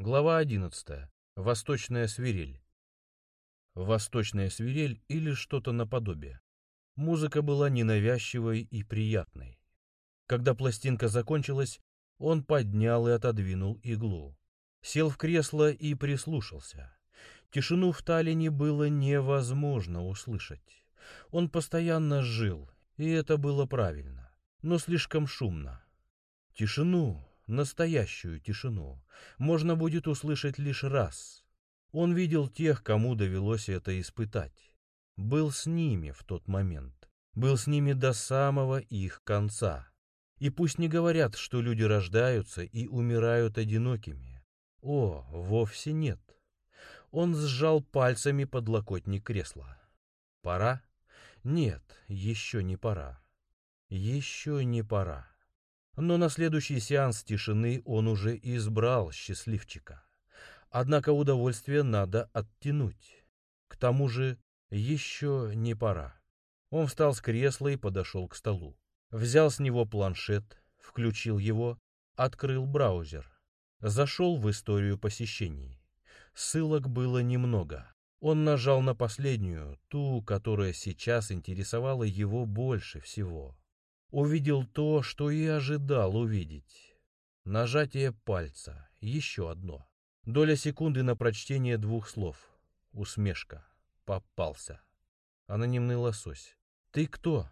Глава 11. Восточная свирель. Восточная свирель или что-то наподобие. Музыка была ненавязчивой и приятной. Когда пластинка закончилась, он поднял и отодвинул иглу. Сел в кресло и прислушался. Тишину в Таллине было невозможно услышать. Он постоянно жил, и это было правильно, но слишком шумно. Тишину, настоящую тишину, можно будет услышать лишь раз. Он видел тех, кому довелось это испытать. Был с ними в тот момент. Был с ними до самого их конца. И пусть не говорят, что люди рождаются и умирают одинокими. О, вовсе нет. Он сжал пальцами подлокотник кресла. Пора? Нет, еще не пора. Еще не пора. Но на следующий сеанс тишины он уже избрал счастливчика. Однако удовольствие надо оттянуть. К тому же еще не пора. Он встал с кресла и подошел к столу. Взял с него планшет, включил его, открыл браузер. Зашел в историю посещений. Ссылок было немного. Он нажал на последнюю, ту, которая сейчас интересовала его больше всего увидел то, что и ожидал увидеть. Нажатие пальца, еще одно. Доля секунды на прочтение двух слов. Усмешка. Попался. Анонимный лосось. «Ты кто?»